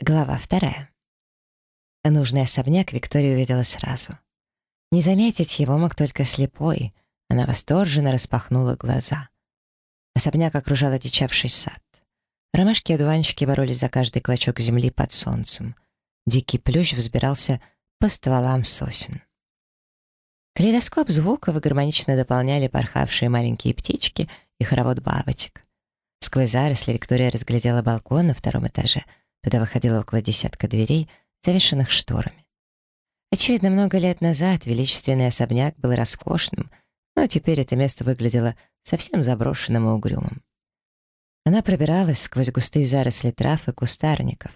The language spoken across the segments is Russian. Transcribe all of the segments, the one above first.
Глава вторая. Нужный особняк Виктория увидела сразу. Не заметить его мог только слепой. Она восторженно распахнула глаза. Особняк окружал одичавший сад. Ромашки и одуванчики боролись за каждый клочок земли под солнцем. Дикий плющ взбирался по стволам сосен. Калейдоскоп звуков гармонично дополняли порхавшие маленькие птички и хоровод бабочек. Сквозь заросли Виктория разглядела балкон на втором этаже — Туда выходило около десятка дверей, завешенных шторами. Очевидно, много лет назад величественный особняк был роскошным, но теперь это место выглядело совсем заброшенным и угрюмым. Она пробиралась сквозь густые заросли трав и кустарников.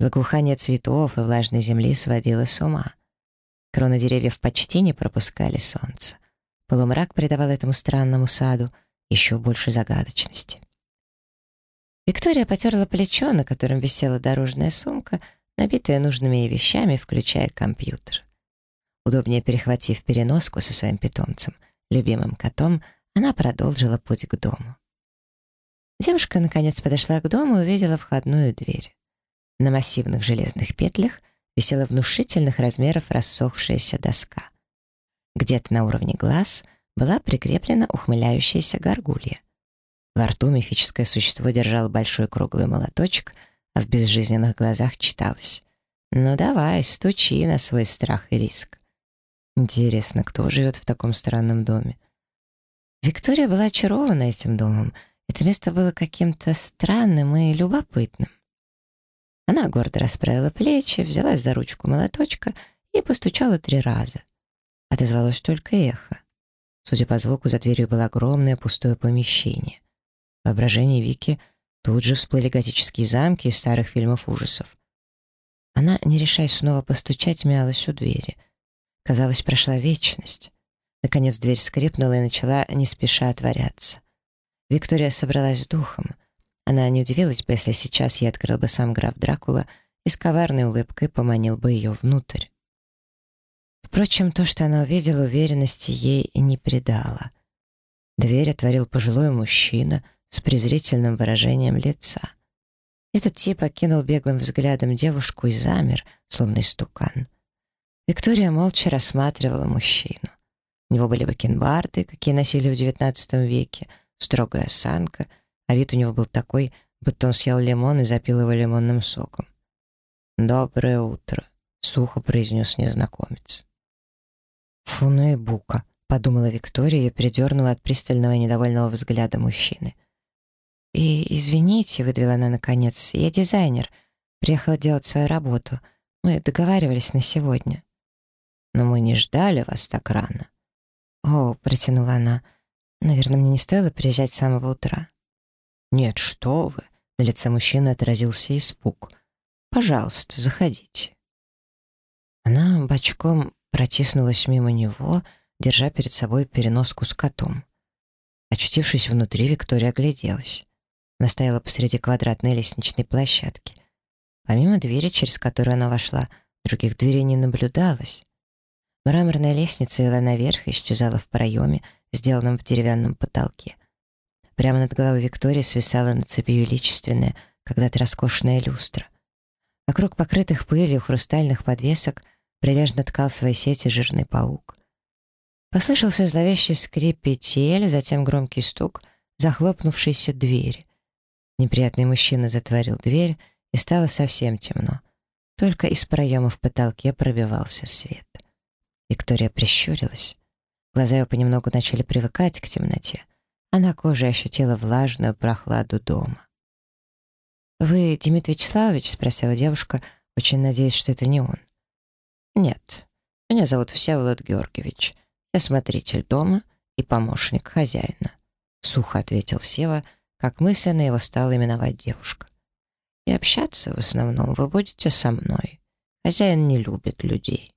Благоухание цветов и влажной земли сводило с ума. Кроны деревьев почти не пропускали солнце. Полумрак придавал этому странному саду еще больше загадочности. Виктория потерла плечо, на котором висела дорожная сумка, набитая нужными ей вещами, включая компьютер. Удобнее перехватив переноску со своим питомцем, любимым котом, она продолжила путь к дому. Девушка, наконец, подошла к дому и увидела входную дверь. На массивных железных петлях висела внушительных размеров рассохшаяся доска. Где-то на уровне глаз была прикреплена ухмыляющаяся горгулья — во рту мифическое существо держало большой круглый молоточек, а в безжизненных глазах читалось «Ну давай, стучи на свой страх и риск». Интересно, кто живет в таком странном доме? Виктория была очарована этим домом. Это место было каким-то странным и любопытным. Она гордо расправила плечи, взялась за ручку молоточка и постучала три раза. Отозвалось только эхо. Судя по звуку, за дверью было огромное пустое помещение воображении Вики тут же всплыли готические замки из старых фильмов ужасов. Она, не решаясь снова постучать, мялась у двери. Казалось, прошла вечность. Наконец дверь скрипнула и начала не спеша отворяться. Виктория собралась с духом. Она не удивилась бы, если сейчас ей открыл бы сам граф Дракула и с коварной улыбкой поманил бы ее внутрь. Впрочем, то, что она увидела, уверенности ей не придало. Дверь отворил пожилой мужчина с презрительным выражением лица. Этот тип окинул беглым взглядом девушку и замер, словно истукан. Виктория молча рассматривала мужчину. У него были бакенбарды, какие носили в XIX веке, строгая осанка, а вид у него был такой, будто он съел лимон и запил его лимонным соком. «Доброе утро», — сухо произнес незнакомец. «Фу, ну и бука», — подумала Виктория и передернула от пристального и недовольного взгляда мужчины. «И извините», — выдавила она наконец, — «я дизайнер. Приехала делать свою работу. Мы договаривались на сегодня». «Но мы не ждали вас так рано». «О», — протянула она, — «наверное, мне не стоило приезжать с самого утра». «Нет, что вы!» — на лице мужчины отразился испуг. «Пожалуйста, заходите». Она бочком протиснулась мимо него, держа перед собой переноску с котом. Очутившись внутри, Виктория огляделась. Она стояла посреди квадратной лестничной площадки. Помимо двери, через которую она вошла, других дверей не наблюдалось. Мраморная лестница вела наверх и исчезала в проеме, сделанном в деревянном потолке. Прямо над головой Виктории свисала на цепи величественная, когда-то роскошная люстра. Вокруг покрытых пылью хрустальных подвесок прилежно ткал свои сети жирный паук. Послышался зловещий скрип петель, затем громкий стук захлопнувшейся двери. Неприятный мужчина затворил дверь, и стало совсем темно. Только из проема в потолке пробивался свет. Виктория прищурилась. Глаза ее понемногу начали привыкать к темноте, а на коже ощутила влажную прохладу дома. «Вы Дмитрий Вячеславович?» — спросила девушка, очень надеясь, что это не он. «Нет, меня зовут Всеволод Георгиевич. Я смотритель дома и помощник хозяина», — сухо ответил Сева, — как мысленно его стала именовать девушка. И общаться в основном вы будете со мной. Хозяин не любит людей.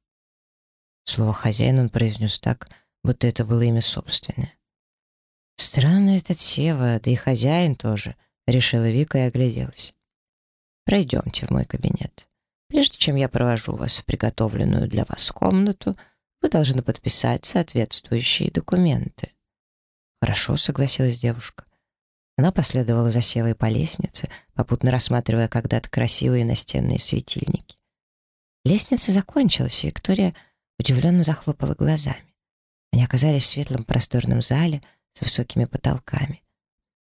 Слово «хозяин» он произнес так, будто это было имя собственное. «Странный этот Сева, да и хозяин тоже», — решила Вика и огляделась. «Пройдемте в мой кабинет. Прежде чем я провожу вас в приготовленную для вас комнату, вы должны подписать соответствующие документы». «Хорошо», — согласилась девушка. Она последовала за Севой по лестнице, попутно рассматривая когда-то красивые настенные светильники. Лестница закончилась, и Виктория удивленно захлопала глазами. Они оказались в светлом просторном зале с высокими потолками.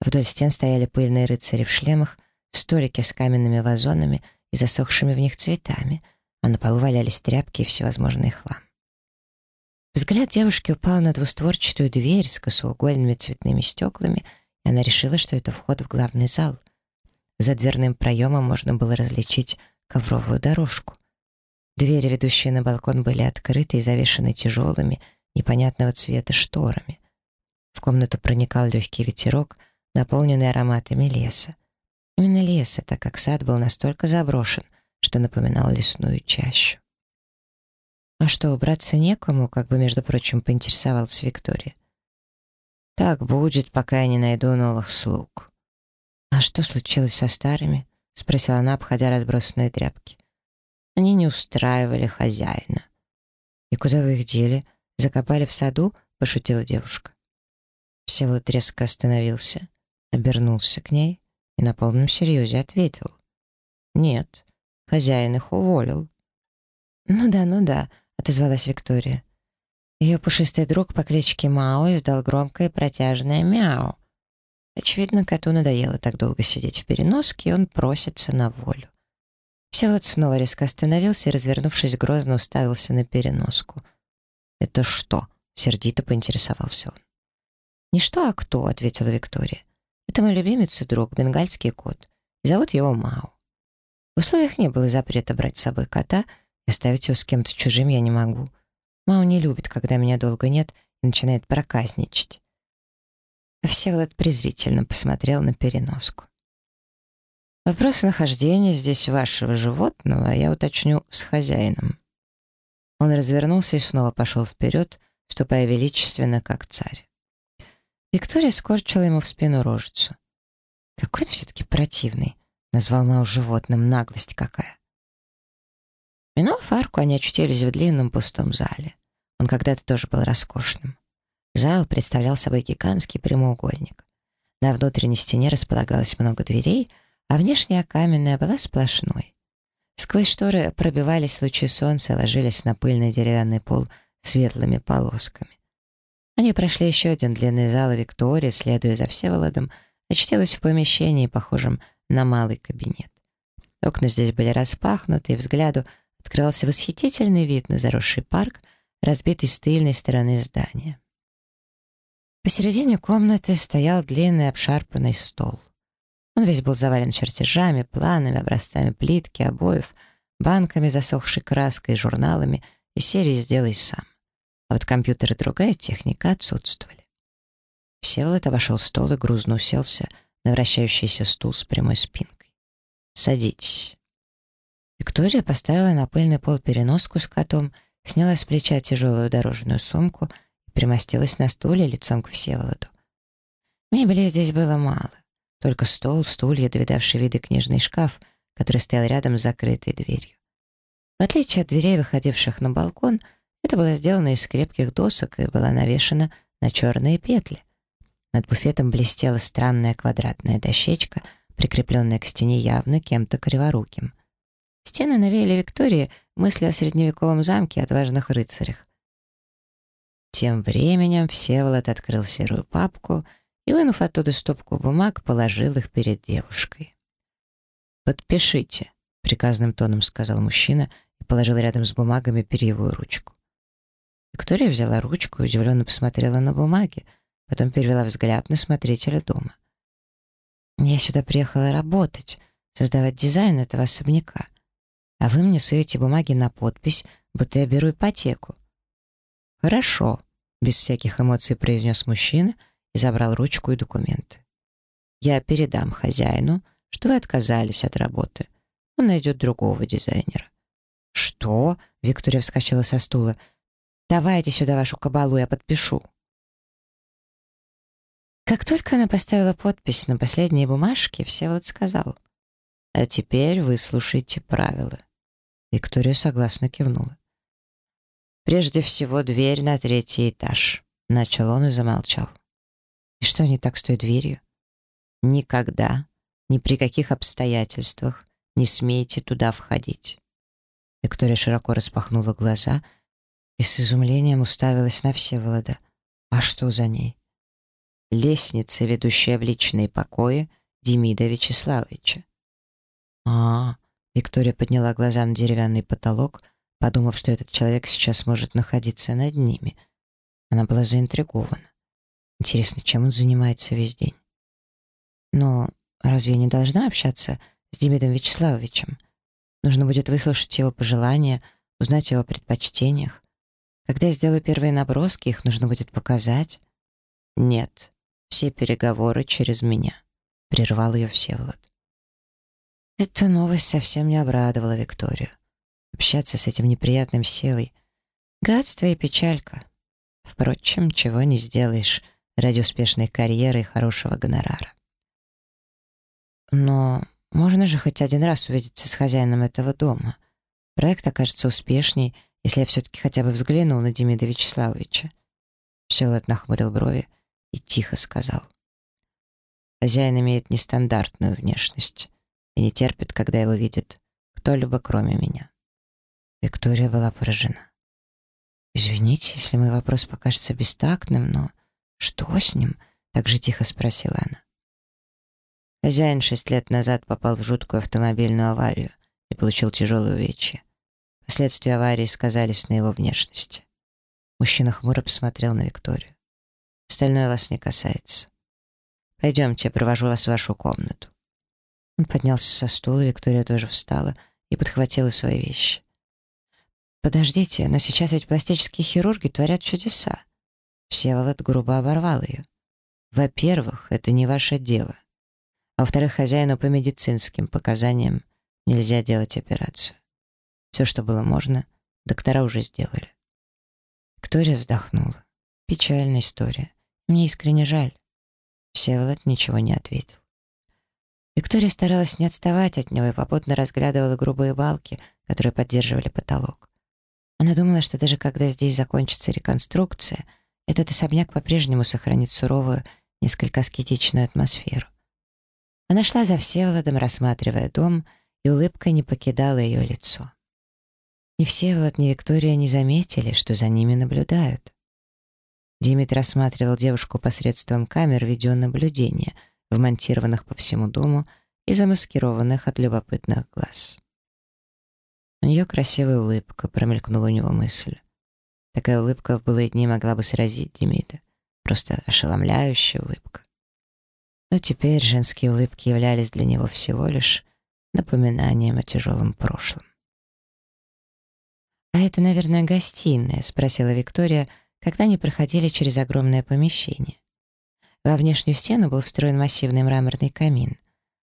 Вдоль стен стояли пыльные рыцари в шлемах, столики с каменными вазонами и засохшими в них цветами, а на полу валялись тряпки и всевозможный хлам. Взгляд девушки упал на двустворчатую дверь с косоугольными цветными стеклами, и она решила, что это вход в главный зал. За дверным проемом можно было различить ковровую дорожку. Двери, ведущие на балкон, были открыты и завешены тяжелыми, непонятного цвета шторами. В комнату проникал легкий ветерок, наполненный ароматами леса. Именно леса, так как сад был настолько заброшен, что напоминал лесную чащу. «А что, убраться некому?» — как бы, между прочим, поинтересовалась Виктория. «Так будет, пока я не найду новых слуг». «А что случилось со старыми?» — спросила она, обходя разбросанные тряпки. «Они не устраивали хозяина». «И куда вы их дели? Закопали в саду?» — пошутила девушка. Всеволод резко остановился, обернулся к ней и на полном серьезе ответил. «Нет, хозяин их уволил». «Ну да, ну да», — отозвалась Виктория. Ее пушистый друг по кличке Мао издал громкое протяжное мяу. Очевидно, коту надоело так долго сидеть в переноске, и он просится на волю. Всеволод снова резко остановился и, развернувшись, грозно уставился на переноску. «Это что?» — сердито поинтересовался он. «Не что, а кто», — ответила Виктория. «Это мой любимец и друг, бенгальский кот. Зовут его Мао. В условиях не было запрета брать с собой кота, оставить его с кем-то чужим я не могу. Мао не любит, когда меня долго нет, и начинает проказничать». Всеволод презрительно посмотрел на переноску. «Вопрос нахождения здесь вашего животного я уточню с хозяином». Он развернулся и снова пошел вперед, ступая величественно, как царь. Виктория скорчила ему в спину рожицу. «Какой ты все-таки противный!» — назвал Мау животным. Наглость какая! Минув арку, они очутились в длинном пустом зале. Он когда-то тоже был роскошным. Зал представлял собой гигантский прямоугольник. На внутренней стене располагалось много дверей, а внешняя каменная была сплошной. Сквозь шторы пробивались лучи солнца и ложились на пыльный деревянный пол светлыми полосками. Они прошли еще один длинный зал, и Виктория, следуя за Всеволодом, очутилась в помещении, похожем на малый кабинет. Окна здесь были распахнуты, и взгляду открывался восхитительный вид на заросший парк, разбитый с тыльной стороны здания. Посередине комнаты стоял длинный обшарпанный стол. Он весь был завален чертежами, планами, образцами плитки, обоев, банками засохшей краской, журналами и серией «Сделай сам» а вот компьютер и другая техника отсутствовали. Всеволод обошел стол и грузно уселся на вращающийся стул с прямой спинкой. «Садитесь». Виктория поставила на пыльный пол переноску с котом, сняла с плеча тяжелую дорожную сумку и примостилась на стуле лицом к Всеволоду. Мебели здесь было мало. Только стол, стулья, довидавший виды книжный шкаф, который стоял рядом с закрытой дверью. В отличие от дверей, выходивших на балкон, это было сделано из крепких досок и была навешена на черные петли. Над буфетом блестела странная квадратная дощечка, прикрепленная к стене явно кем-то криворуким. Стены навеяли Виктории мысли о средневековом замке и отважных рыцарях. Тем временем Всеволод открыл серую папку и, вынув оттуда стопку бумаг, положил их перед девушкой. «Подпишите», — приказным тоном сказал мужчина и положил рядом с бумагами перьевую ручку. Виктория взяла ручку и удивленно посмотрела на бумаги, потом перевела взгляд на смотрителя дома. «Я сюда приехала работать, создавать дизайн этого особняка, а вы мне суете бумаги на подпись, будто я беру ипотеку». «Хорошо», — без всяких эмоций произнес мужчина и забрал ручку и документы. «Я передам хозяину, что вы отказались от работы. Он найдет другого дизайнера». «Что?» — Виктория вскочила со стула. Давайте сюда вашу кабалу, я подпишу». Как только она поставила подпись на последней бумажке, Всеволод сказал, «А теперь выслушайте правила». Виктория согласно кивнула. «Прежде всего, дверь на третий этаж», — начал он и замолчал. «И что не так с той дверью?» Никогда, ни при каких обстоятельствах не смейте туда входить. Виктория широко распахнула глаза и с изумлением уставилась на Всеволода. А что за ней? Лестница, ведущая в личные покои Демида Вячеславовича. А, -а, Виктория подняла глаза на деревянный потолок, подумав, что этот человек сейчас может находиться над ними. Она была заинтригована. Интересно, чем он занимается весь день? Но разве я не должна общаться с Демидом Вячеславовичем? Нужно будет выслушать его пожелания, узнать его предпочтениях. Когда я сделаю первые наброски, их нужно будет показать. Нет, все переговоры через меня. Прервал ее Всеволод. Эта новость совсем не обрадовала Викторию. Общаться с этим неприятным Севой — гадство и печалька. Впрочем, чего не сделаешь ради успешной карьеры и хорошего гонорара. Но можно же хоть один раз увидеться с хозяином этого дома. Проект окажется успешней, если я все-таки хотя бы взгляну на Демида Вячеславовича. Всеволод нахмурил брови и тихо сказал. Хозяин имеет нестандартную внешность и не терпит, когда его видит кто-либо, кроме меня. Виктория была поражена. «Извините, если мой вопрос покажется бестактным, но что с ним?» — так же тихо спросила она. Хозяин шесть лет назад попал в жуткую автомобильную аварию и получил тяжелые увечья. Последствия аварии сказались на его внешности. Мужчина хмуро посмотрел на Викторию. «Остальное вас не касается. Пойдемте, я провожу вас в вашу комнату». Поднялся со стула, Виктория тоже встала и подхватила свои вещи. «Подождите, но сейчас ведь пластические хирурги творят чудеса». Всеволод грубо оборвал ее. «Во-первых, это не ваше дело. А во-вторых, хозяину по медицинским показаниям нельзя делать операцию. Все, что было можно, доктора уже сделали». Виктория вздохнула. Печальная история. Мне искренне жаль. Всеволод ничего не ответил. Виктория старалась не отставать от него и попутно разглядывала грубые балки, которые поддерживали потолок. Она думала, что даже когда здесь закончится реконструкция, этот особняк по-прежнему сохранит суровую, несколько аскетичную атмосферу. Она шла за Всеволодом, рассматривая дом, и улыбка не покидала ее лицо. Ни Всеволод, ни Виктория не заметили, что за ними наблюдают. Димит рассматривал девушку посредством камер видеонаблюдения, вмонтированных по всему дому и замаскированных от любопытных глаз. У нее красивая улыбка, промелькнула у него мысль. Такая улыбка в былые дни могла бы сразить Демида. Просто ошеломляющая улыбка. Но теперь женские улыбки являлись для него всего лишь напоминанием о тяжелом прошлом. «А это, наверное, гостиная?» — спросила Виктория, когда они проходили через огромное помещение. Во внешнюю стену был встроен массивный мраморный камин.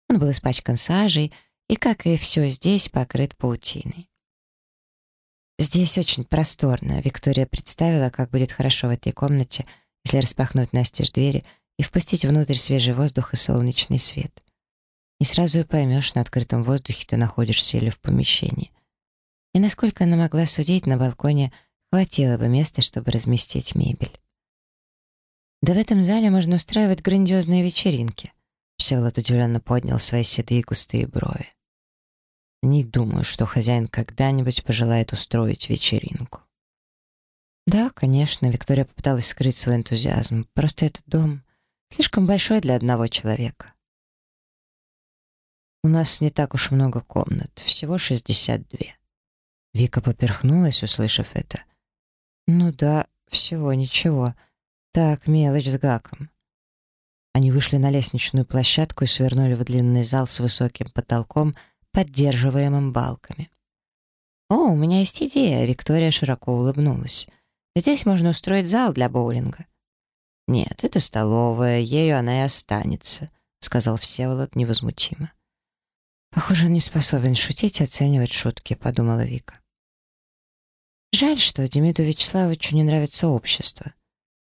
Он был испачкан сажей, и, как и все здесь, покрыт паутиной. Здесь очень просторно. Виктория представила, как будет хорошо в этой комнате, если распахнуть настежь двери и впустить внутрь свежий воздух и солнечный свет. Не сразу и поймешь, на открытом воздухе ты находишься или в помещении. И насколько она могла судить, на балконе хватило бы места, чтобы разместить мебель. Да в этом зале можно устраивать грандиозные вечеринки. Всеволод удивленно поднял свои седые густые брови. Не думаю, что хозяин когда-нибудь пожелает устроить вечеринку. Да, конечно, Виктория попыталась скрыть свой энтузиазм. Просто этот дом слишком большой для одного человека. У нас не так уж много комнат, всего 62. Вика поперхнулась, услышав это. Ну да, всего ничего. Так, мелочь с гаком. Они вышли на лестничную площадку и свернули в длинный зал с высоким потолком, поддерживаемым балками. «О, у меня есть идея!» — Виктория широко улыбнулась. «Здесь можно устроить зал для боулинга». «Нет, это столовая, ею она и останется», — сказал Всеволод невозмутимо. «Похоже, он не способен шутить и оценивать шутки», — подумала Вика. Жаль, что Демиду Вячеславовичу не нравится общество.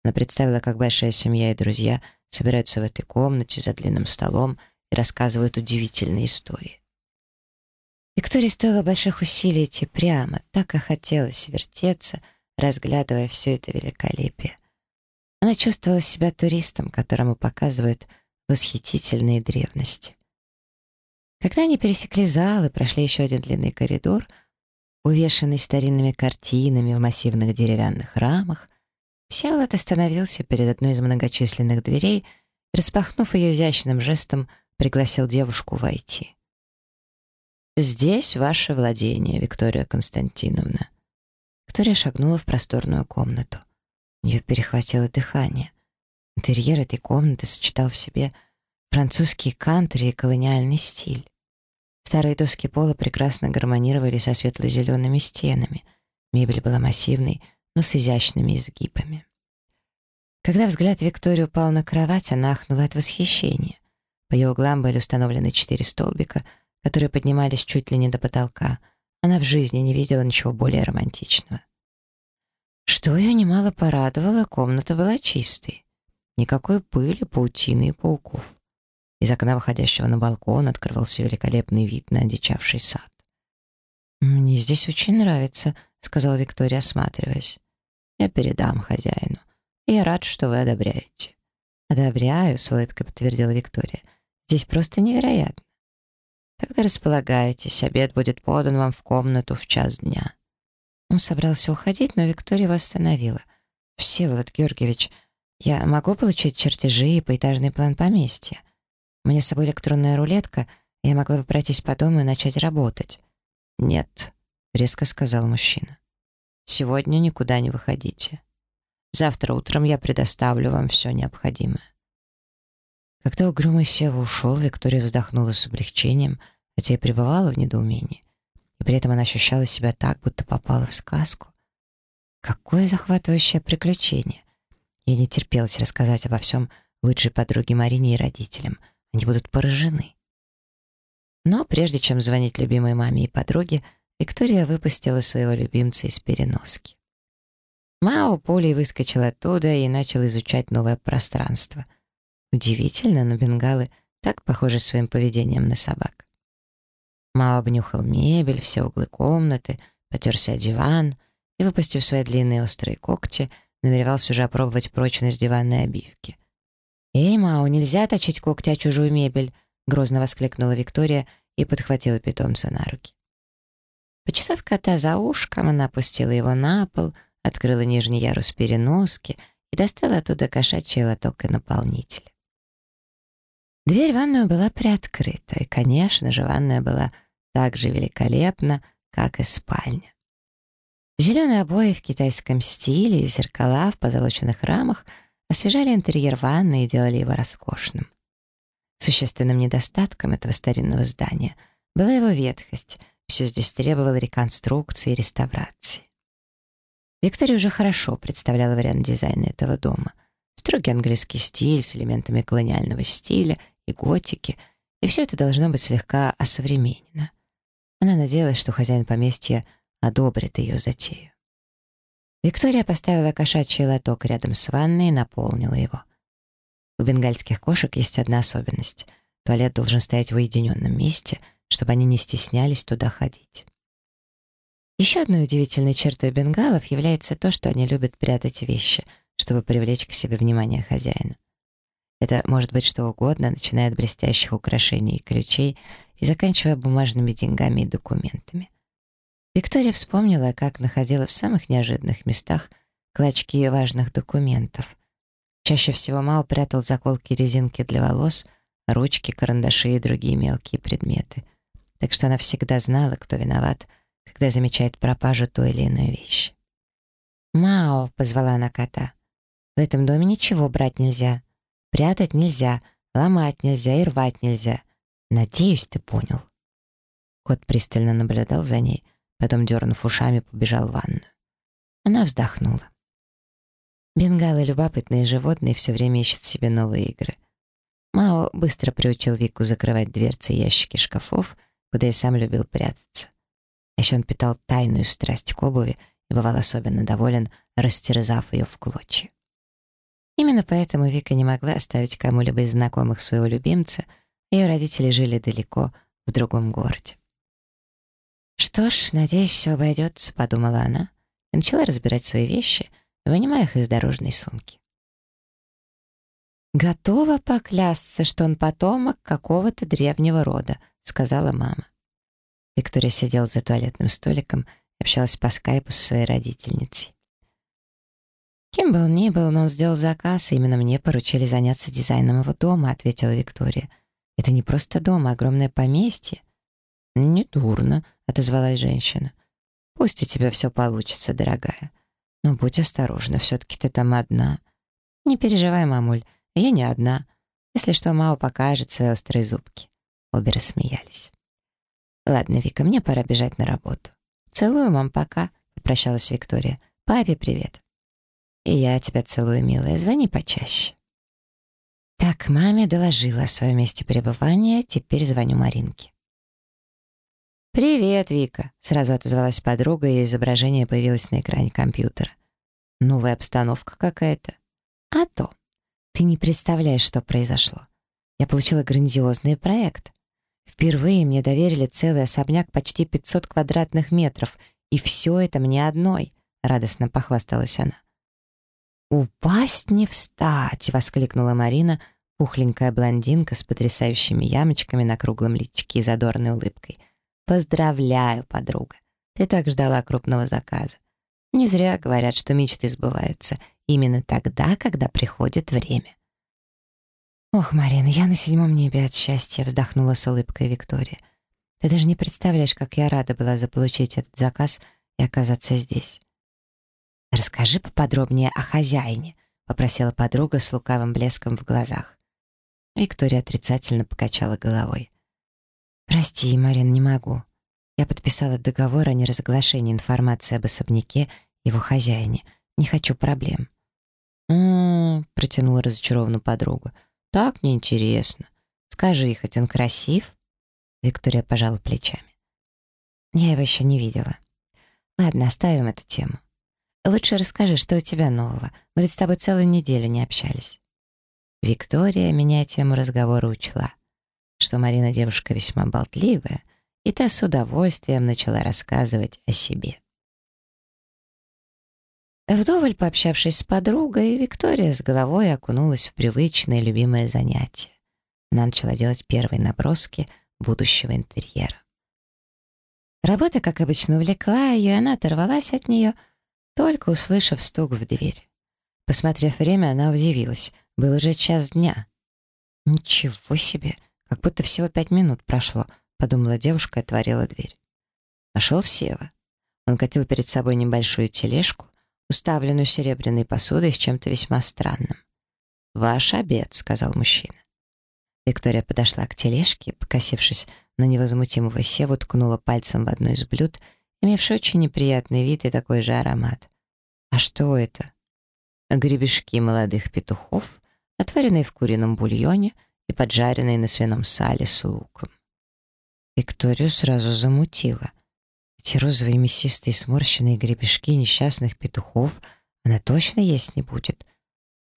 Она представила, как большая семья и друзья собираются в этой комнате за длинным столом и рассказывают удивительные истории. Виктории стоило больших усилий идти прямо, так и хотелось вертеться, разглядывая все это великолепие. Она чувствовала себя туристом, которому показывают восхитительные древности. Когда они пересекли зал и прошли еще один длинный коридор, увешанный старинными картинами в массивных деревянных рамах, Всеволод остановился перед одной из многочисленных дверей распахнув ее изящным жестом, пригласил девушку войти. «Здесь ваше владение, Виктория Константиновна». Виктория шагнула в просторную комнату. У нее перехватило дыхание. Интерьер этой комнаты сочетал в себе французский кантри и колониальный стиль. Старые доски пола прекрасно гармонировали со светло-зелеными стенами. Мебель была массивной, но с изящными изгибами. Когда взгляд Виктории упал на кровать, она ахнула от восхищения. По ее углам были установлены четыре столбика, которые поднимались чуть ли не до потолка. Она в жизни не видела ничего более романтичного. Что ее немало порадовало, комната была чистой. Никакой пыли, паутины и пауков. Из окна, выходящего на балкон, открывался великолепный вид на одичавший сад. «Мне здесь очень нравится», — сказала Виктория, осматриваясь. «Я передам хозяину. Я рад, что вы одобряете». «Одобряю», — с улыбкой подтвердила Виктория. «Здесь просто невероятно». «Тогда располагайтесь, обед будет подан вам в комнату в час дня». Он собрался уходить, но Виктория его остановила. «Всеволод Георгиевич, я могу получить чертежи и поэтажный план поместья? У меня с собой электронная рулетка, я могла бы пройтись по дому и начать работать». «Нет», — резко сказал мужчина. «Сегодня никуда не выходите. Завтра утром я предоставлю вам все необходимое». Когда угрюмый Сева ушел, Виктория вздохнула с облегчением, хотя и пребывала в недоумении. И при этом она ощущала себя так, будто попала в сказку. Какое захватывающее приключение! Ей не терпелось рассказать обо всем лучшей подруге Марине и родителям — они будут поражены. Но прежде чем звонить любимой маме и подруге, Виктория выпустила своего любимца из переноски. Мао пулей выскочил оттуда и начал изучать новое пространство. Удивительно, но бенгалы так похожи своим поведением на собак. Мао обнюхал мебель, все углы комнаты, потерся диван и, выпустив свои длинные острые когти, намеревался уже опробовать прочность диванной обивки. «Эй, Мао, нельзя точить когти о чужую мебель!» — грозно воскликнула Виктория и подхватила питомца на руки. Почесав кота за ушком, она опустила его на пол, открыла нижний ярус переноски и достала оттуда кошачий лоток и наполнитель. Дверь в ванную была приоткрыта, и, конечно же, ванная была так же великолепна, как и спальня. Зеленые обои в китайском стиле и зеркала в позолоченных рамах — освежали интерьер ванны и делали его роскошным. Существенным недостатком этого старинного здания была его ветхость, все здесь требовало реконструкции и реставрации. Виктория уже хорошо представляла вариант дизайна этого дома. Строгий английский стиль с элементами колониального стиля и готики, и все это должно быть слегка осовременено. Она надеялась, что хозяин поместья одобрит ее затею. Виктория поставила кошачий лоток рядом с ванной и наполнила его. У бенгальских кошек есть одна особенность. Туалет должен стоять в уединенном месте, чтобы они не стеснялись туда ходить. Еще одной удивительной чертой бенгалов является то, что они любят прятать вещи, чтобы привлечь к себе внимание хозяина. Это может быть что угодно, начиная от блестящих украшений и ключей и заканчивая бумажными деньгами и документами. Виктория вспомнила, как находила в самых неожиданных местах клочки важных документов. Чаще всего Мао прятал заколки резинки для волос, ручки, карандаши и другие мелкие предметы. Так что она всегда знала, кто виноват, когда замечает пропажу той или иной вещи. «Мао», — позвала она кота, — «в этом доме ничего брать нельзя. Прятать нельзя, ломать нельзя и рвать нельзя. Надеюсь, ты понял». Кот пристально наблюдал за ней, Потом, дернув ушами, побежал в ванную. Она вздохнула. Бенгалы — любопытные животные, все время ищут себе новые игры. Мао быстро приучил Вику закрывать дверцы и ящики шкафов, куда и сам любил прятаться. А еще он питал тайную страсть к обуви и бывал особенно доволен, растерзав ее в клочья. Именно поэтому Вика не могла оставить кому-либо из знакомых своего любимца, ее родители жили далеко, в другом городе. «Что ж, надеюсь, все обойдется», — подумала она и начала разбирать свои вещи, вынимая их из дорожной сумки. «Готова поклясться, что он потомок какого-то древнего рода», — сказала мама. Виктория сидела за туалетным столиком и общалась по скайпу со своей родительницей. «Кем бы он ни был, но он сделал заказ, и именно мне поручили заняться дизайном его дома», — ответила Виктория. «Это не просто дом, а огромное поместье». «Недурно», — отозвалась женщина. «Пусть у тебя все получится, дорогая. Но будь осторожна, все-таки ты там одна». «Не переживай, мамуль, я не одна. Если что, Мао покажет свои острые зубки». Обе рассмеялись. «Ладно, Вика, мне пора бежать на работу». «Целую, мам, пока», — попрощалась Виктория. «Папе привет». «И я тебя целую, милая. Звони почаще». Так, маме доложила о своем месте пребывания, теперь звоню Маринке. «Привет, Вика», — сразу отозвалась подруга, ее изображение появилось на экране компьютера. «Новая обстановка какая-то». «А то. Ты не представляешь, что произошло. Я получила грандиозный проект. Впервые мне доверили целый особняк почти 500 квадратных метров, и все это мне одной», — радостно похвасталась она. «Упасть не встать!» — воскликнула Марина, пухленькая блондинка с потрясающими ямочками на круглом личике и задорной улыбкой. «Поздравляю, подруга! Ты так ждала крупного заказа. Не зря говорят, что мечты сбываются именно тогда, когда приходит время». «Ох, Марина, я на седьмом небе от счастья», — вздохнула с улыбкой Виктория. «Ты даже не представляешь, как я рада была заполучить этот заказ и оказаться здесь». «Расскажи поподробнее о хозяине», — попросила подруга с лукавым блеском в глазах. Виктория отрицательно покачала головой. «Прости, Марин, не могу. Я подписала договор о неразглашении информации об особняке его хозяине. Не хочу проблем». «М-м-м», протянула разочарованно подруга. «Так неинтересно. Скажи, хоть он красив?» Виктория пожала плечами. «Я его еще не видела. Ладно, оставим эту тему. Лучше расскажи, что у тебя нового. Мы ведь с тобой целую неделю не общались». Виктория меня тему разговора учла, что Марина девушка весьма болтливая, и та с удовольствием начала рассказывать о себе. Вдоволь пообщавшись с подругой, Виктория с головой окунулась в привычное любимое занятие. Она начала делать первые наброски будущего интерьера. Работа, как обычно, увлекла ее, и она оторвалась от нее, только услышав стук в дверь. Посмотрев время, она удивилась. Был уже час дня. «Ничего себе! Как будто всего пять минут прошло», — подумала девушка и отворила дверь. Пошел Сева. Он катил перед собой небольшую тележку, уставленную серебряной посудой с чем-то весьма странным. «Ваш обед», — сказал мужчина. Виктория подошла к тележке, покосившись на невозмутимого Севу, ткнула пальцем в одно из блюд, имевшее очень неприятный вид и такой же аромат. «А что это?» Гребешки молодых петухов, отваренные в курином бульоне и поджаренные на свином сале с луком. Викторию сразу замутила. Эти розовые мясистые сморщенные гребешки несчастных петухов она точно есть не будет.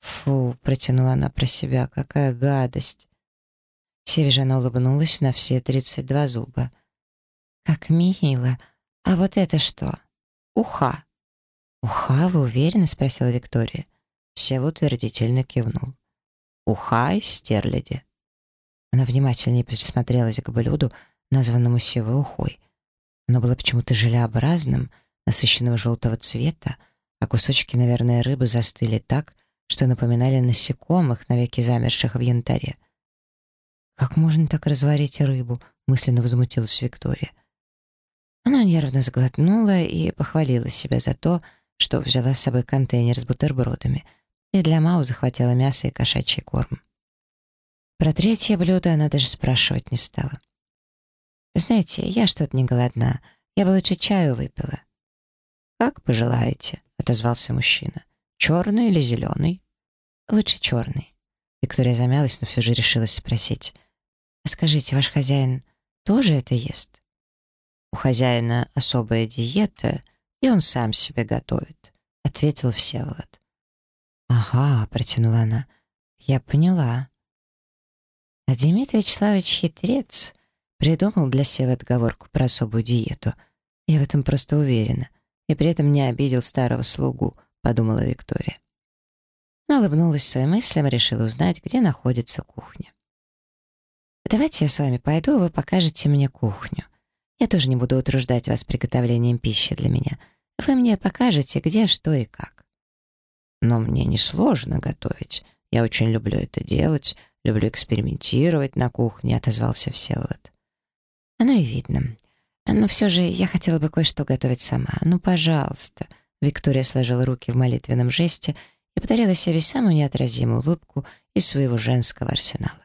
Фу, протянула она про себя, какая гадость. Севе же она улыбнулась на все тридцать два зуба. «Как мило! А вот это что? Уха!» «Уха, вы уверены?» — спросила Виктория. Сева утвердительно кивнул. «Уха из стерляди». Она внимательнее присмотрелась к блюду, названному Севой ухой. Оно было почему-то желеобразным, насыщенного желтого цвета, а кусочки, наверное, рыбы застыли так, что напоминали насекомых, навеки замерших в янтаре. «Как можно так разварить рыбу?» — мысленно возмутилась Виктория. Она нервно сглотнула и похвалила себя за то, что взяла с собой контейнер с бутербродами и для Мау захватила мясо и кошачий корм. Про третье блюдо она даже спрашивать не стала. «Знаете, я что-то не голодна. Я бы лучше чаю выпила». «Как пожелаете», — отозвался мужчина. «Черный или зеленый?» «Лучше черный». Виктория замялась, но все же решилась спросить. «А скажите, ваш хозяин тоже это ест?» «У хозяина особая диета, и он сам себе готовит», — ответил Всеволод. «Ага», — протянула она, — «я поняла». А Дмитрий Вячеславович хитрец — Придумал для себя отговорку про особую диету. Я в этом просто уверена. И при этом не обидел старого слугу, подумала Виктория. Она улыбнулась своим мыслям и решила узнать, где находится кухня. «Давайте я с вами пойду, вы покажете мне кухню. Я тоже не буду утруждать вас приготовлением пищи для меня. Вы мне покажете, где, что и как». «Но мне несложно готовить. Я очень люблю это делать, люблю экспериментировать на кухне», — отозвался Всеволод. «Оно и видно. Но все же я хотела бы кое-что готовить сама. Ну, пожалуйста». Виктория сложила руки в молитвенном жесте и подарила себе самую неотразимую улыбку из своего женского арсенала.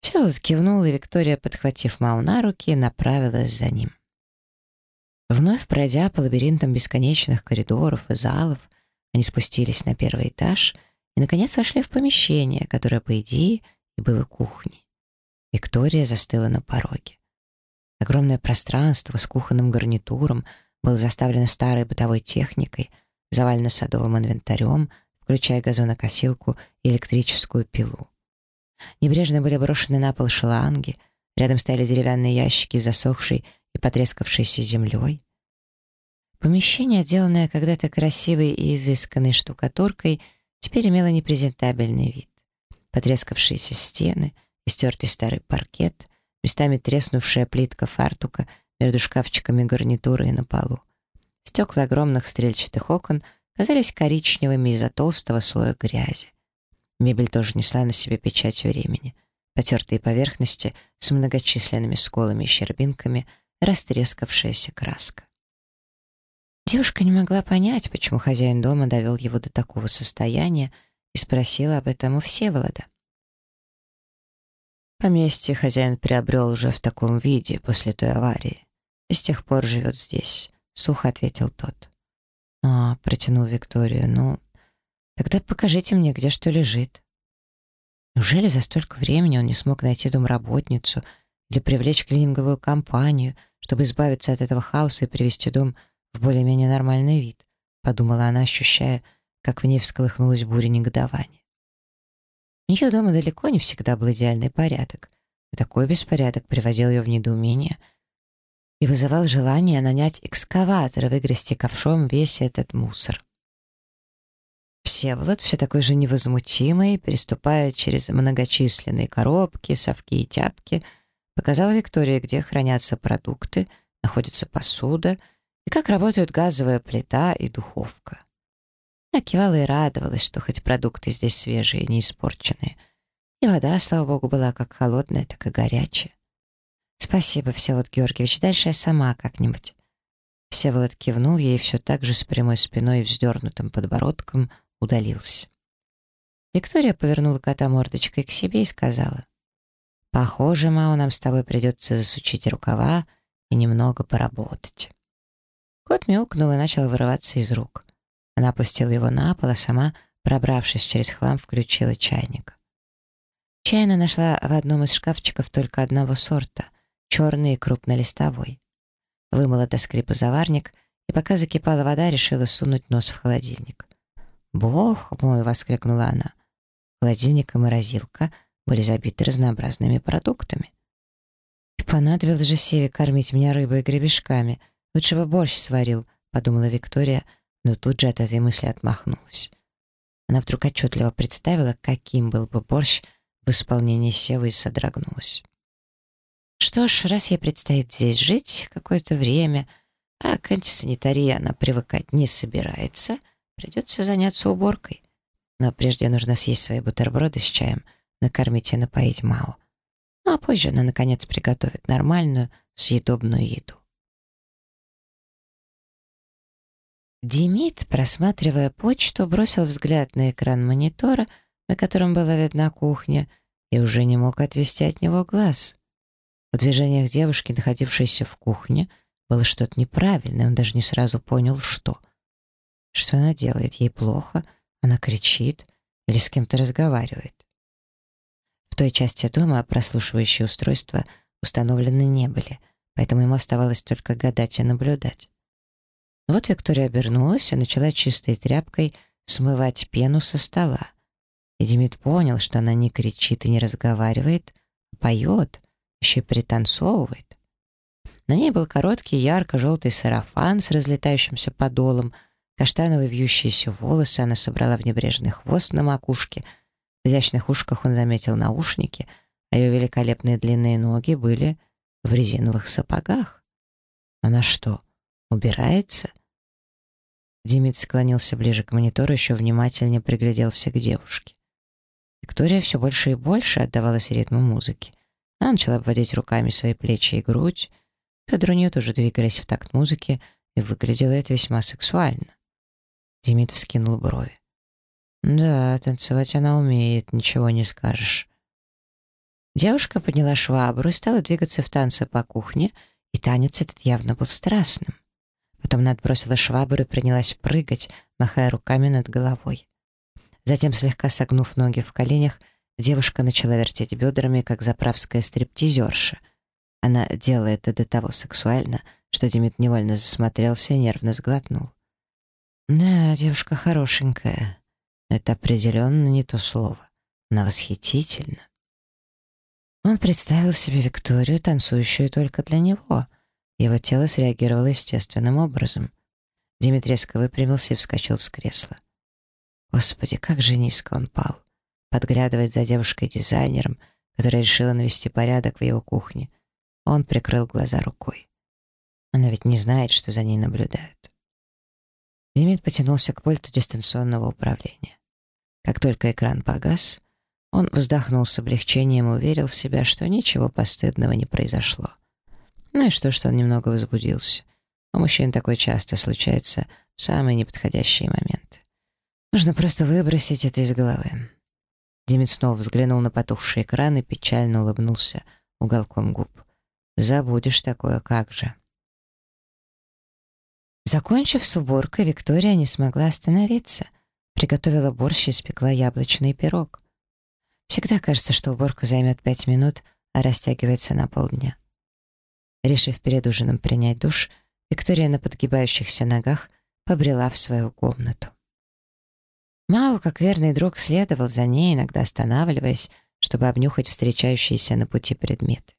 Всеволод кивнул, и Виктория, подхватив Мау на руки, направилась за ним. Вновь пройдя по лабиринтам бесконечных коридоров и залов, они спустились на первый этаж и, наконец, вошли в помещение, которое, по идее, и было кухней. Виктория застыла на пороге. Огромное пространство с кухонным гарнитуром было заставлено старой бытовой техникой, завалено садовым инвентарем, включая газонокосилку и электрическую пилу. Небрежно были брошены на пол шланги, рядом стояли деревянные ящики с засохшей и потрескавшейся землей. Помещение, отделанное когда-то красивой и изысканной штукатуркой, теперь имело непрезентабельный вид. Потрескавшиеся стены, истертый старый паркет, местами треснувшая плитка фартука между шкафчиками гарнитуры и на полу. Стекла огромных стрельчатых окон казались коричневыми из-за толстого слоя грязи. Мебель тоже несла на себе печать времени. Потертые поверхности с многочисленными сколами и щербинками, растрескавшаяся краска. Девушка не могла понять, почему хозяин дома довел его до такого состояния и спросила об этом у Всеволода. Поместье хозяин приобрел уже в таком виде после той аварии и с тех пор живет здесь, — сухо ответил тот. «А, — протянул Викторию, — ну, Тогда покажите мне, где что лежит. Неужели за столько времени он не смог найти домработницу или привлечь клининговую компанию, чтобы избавиться от этого хаоса и привести дом в более-менее нормальный вид? Подумала она, ощущая, как в ней всколыхнулась буря негодования. У нее дома далеко не всегда был идеальный порядок, такой беспорядок приводил ее в недоумение и вызывал желание нанять экскаватор выгрести ковшом весь этот мусор. Всеволод, все такой же невозмутимый, переступая через многочисленные коробки, совки и тяпки, показал Виктории, где хранятся продукты, находится посуда и как работают газовая плита и духовка. Она кивала и радовалась, что хоть продукты здесь свежие, не испорченные. И вода, слава богу, была как холодная, так и горячая. «Спасибо, Всеволод Георгиевич, дальше я сама как-нибудь». Всеволод кивнул ей все так же с прямой спиной и вздернутым подбородком удалился. Виктория повернула кота мордочкой к себе и сказала, «Похоже, Мао, нам с тобой придется засучить рукава и немного поработать». Кот мяукнул и начал вырываться из рук. Она опустила его на пол, а сама, пробравшись через хлам, включила чайник. Чай нашла в одном из шкафчиков только одного сорта, черный и крупнолистовой. Вымыла до скрипа заварник и, пока закипала вода, решила сунуть нос в холодильник. «Бог мой!» — воскликнула она. Холодильник и морозилка были забиты разнообразными продуктами. «И понадобилось же Севе кормить меня рыбой и гребешками. Лучше бы борщ сварил», — подумала Виктория, но тут же от этой мысли отмахнулась. Она вдруг отчетливо представила, каким был бы борщ в исполнении Севы и содрогнулась. Что ж, раз ей предстоит здесь жить какое-то время, а к антисанитарии она привыкать не собирается — Придется заняться уборкой. Но прежде нужно съесть свои бутерброды с чаем, накормить и напоить Мао. Ну а позже она, наконец, приготовит нормальную, съедобную еду. Демид, просматривая почту, бросил взгляд на экран монитора, на котором была видна кухня, и уже не мог отвести от него глаз. В движениях девушки, находившейся в кухне, было что-то неправильное, он даже не сразу понял, что — что она делает? Ей плохо? Она кричит? Или с кем-то разговаривает? В той части дома прослушивающие устройства установлены не были, поэтому ему оставалось только гадать и наблюдать. Вот Виктория обернулась и начала чистой тряпкой смывать пену со стола. И Демид понял, что она не кричит и не разговаривает, а поет, еще и пританцовывает. На ней был короткий ярко-желтый сарафан с разлетающимся подолом — Каштановые вьющиеся волосы она собрала в небрежный хвост на макушке. В изящных ушках он заметил наушники, а ее великолепные длинные ноги были в резиновых сапогах. Она что, убирается? Димит склонился ближе к монитору, еще внимательнее пригляделся к девушке. Виктория все больше и больше отдавалась ритму музыки. Она начала обводить руками свои плечи и грудь. Бедра у тоже двигались в такт музыки, и выглядело это весьма сексуально. Демид вскинул брови. «Да, танцевать она умеет, ничего не скажешь». Девушка подняла швабру и стала двигаться в танце по кухне, и танец этот явно был страстным. Потом она отбросила швабру и принялась прыгать, махая руками над головой. Затем, слегка согнув ноги в коленях, девушка начала вертеть бедрами, как заправская стриптизерша. Она делала это до того сексуально, что Демид невольно засмотрелся и нервно сглотнул. Да, девушка хорошенькая. Это определенно не то слово. Она восхитительна. Он представил себе Викторию, танцующую только для него. Его тело среагировало естественным образом. Димит резко выпрямился и вскочил с кресла. Господи, как же низко он пал. Подглядывает за девушкой-дизайнером, которая решила навести порядок в его кухне. Он прикрыл глаза рукой. Она ведь не знает, что за ней наблюдают. Демид потянулся к пульту дистанционного управления. Как только экран погас, он вздохнул с облегчением и уверил себя, что ничего постыдного не произошло. Ну и что, что он немного возбудился. У мужчин такое часто случается в самые неподходящие моменты. Нужно просто выбросить это из головы. Демид снова взглянул на потухший экран и печально улыбнулся уголком губ. «Забудешь такое, как же». Закончив с уборкой, Виктория не смогла остановиться. Приготовила борщ и испекла яблочный пирог. Всегда кажется, что уборка займет пять минут, а растягивается на полдня. Решив перед ужином принять душ, Виктория на подгибающихся ногах побрела в свою комнату. Мао, как верный друг, следовал за ней, иногда останавливаясь, чтобы обнюхать встречающиеся на пути предметы.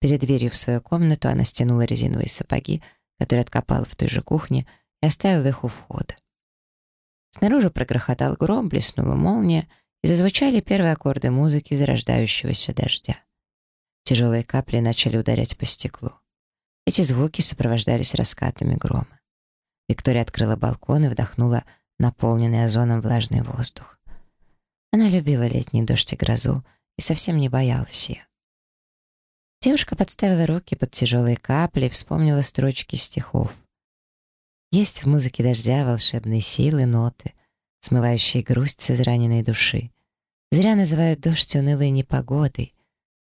Перед дверью в свою комнату она стянула резиновые сапоги, который откопал в той же кухне, и оставил их у входа. Снаружи прогрохотал гром, блеснула молния, и зазвучали первые аккорды музыки зарождающегося дождя. Тяжелые капли начали ударять по стеклу. Эти звуки сопровождались раскатами грома. Виктория открыла балкон и вдохнула наполненный озоном влажный воздух. Она любила летний дождь и грозу и совсем не боялась ее. Девушка подставила руки под тяжелые капли и вспомнила строчки стихов. Есть в музыке дождя волшебные силы, ноты, смывающие грусть с израненной души. Зря называют дождь унылой непогодой,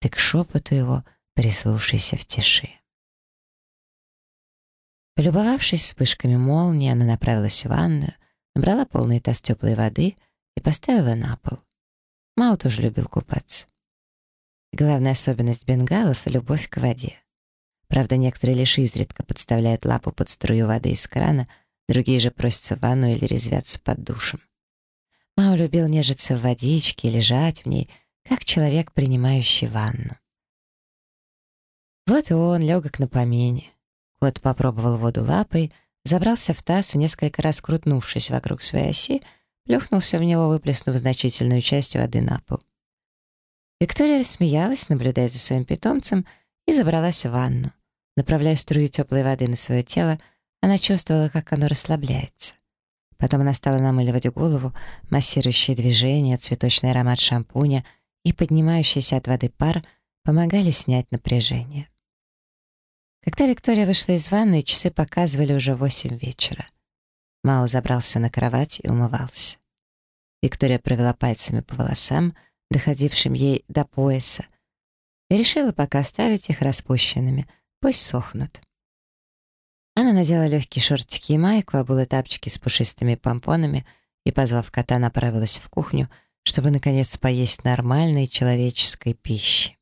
ты к шепоту его прислушайся в тиши. Полюбовавшись вспышками молнии, она направилась в ванную, набрала полный таз теплой воды и поставила на пол. Мау тоже любил купаться. Главная особенность бенгалов — любовь к воде. Правда, некоторые лишь изредка подставляют лапу под струю воды из крана, другие же просятся в ванну или резвятся под душем. Мао любил нежиться в водичке лежать в ней, как человек, принимающий ванну. Вот и он, легок на помине. Кот попробовал воду лапой, забрался в таз и, несколько раз крутнувшись вокруг своей оси, плюхнулся в него, выплеснув значительную часть воды на пол. Виктория рассмеялась, наблюдая за своим питомцем, и забралась в ванну. Направляя струю теплой воды на свое тело, она чувствовала, как оно расслабляется. Потом она стала намыливать голову, массирующие движения, цветочный аромат шампуня и поднимающийся от воды пар помогали снять напряжение. Когда Виктория вышла из ванны, часы показывали уже восемь вечера. Мао забрался на кровать и умывался. Виктория провела пальцами по волосам, доходившим ей до пояса, и решила пока оставить их распущенными, пусть сохнут. Она надела легкие шортики и майку, обула тапочки с пушистыми помпонами и, позвав кота, направилась в кухню, чтобы, наконец, поесть нормальной человеческой пищи.